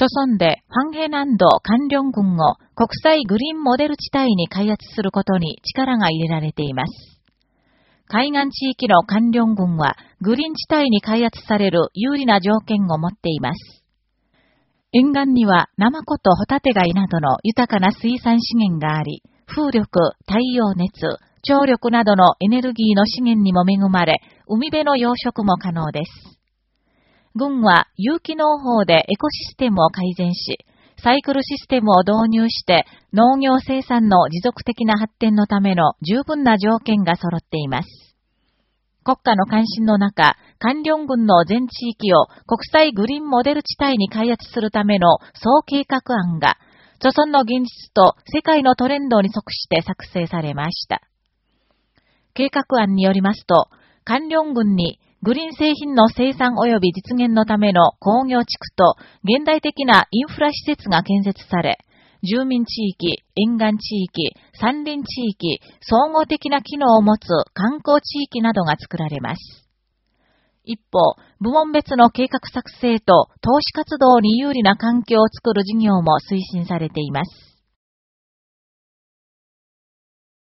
著村でファンヘ南道関連軍を国際グリーンモデル地帯に開発することに力が入れられています。海岸地域の関連軍はグリーン地帯に開発される有利な条件を持っています。沿岸にはナマコとホタテ貝などの豊かな水産資源があり、風力、太陽熱、張力などのエネルギーの資源にも恵まれ、海辺の養殖も可能です。軍は有機農法でエコシステムを改善し、サイクルシステムを導入して農業生産の持続的な発展のための十分な条件が揃っています。国家の関心の中、官僚軍の全地域を国際グリーンモデル地帯に開発するための総計画案が、著村の現実と世界のトレンドに即して作成されました。計画案によりますと、官僚軍にグリーン製品の生産及び実現のための工業地区と現代的なインフラ施設が建設され、住民地域、沿岸地域、山林地域、総合的な機能を持つ観光地域などが作られます。一方、部門別の計画作成と投資活動に有利な環境を作る事業も推進されています。